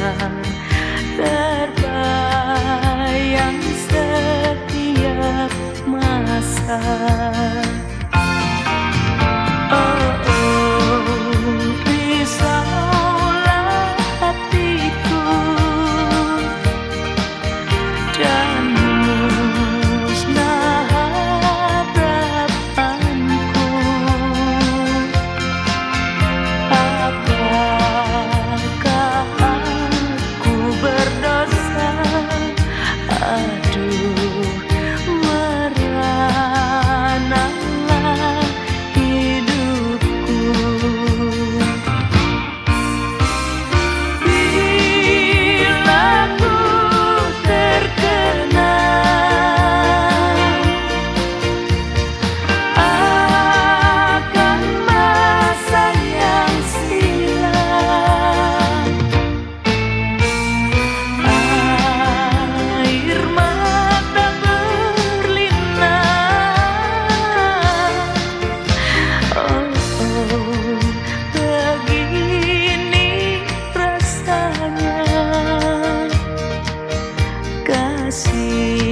tiada kasih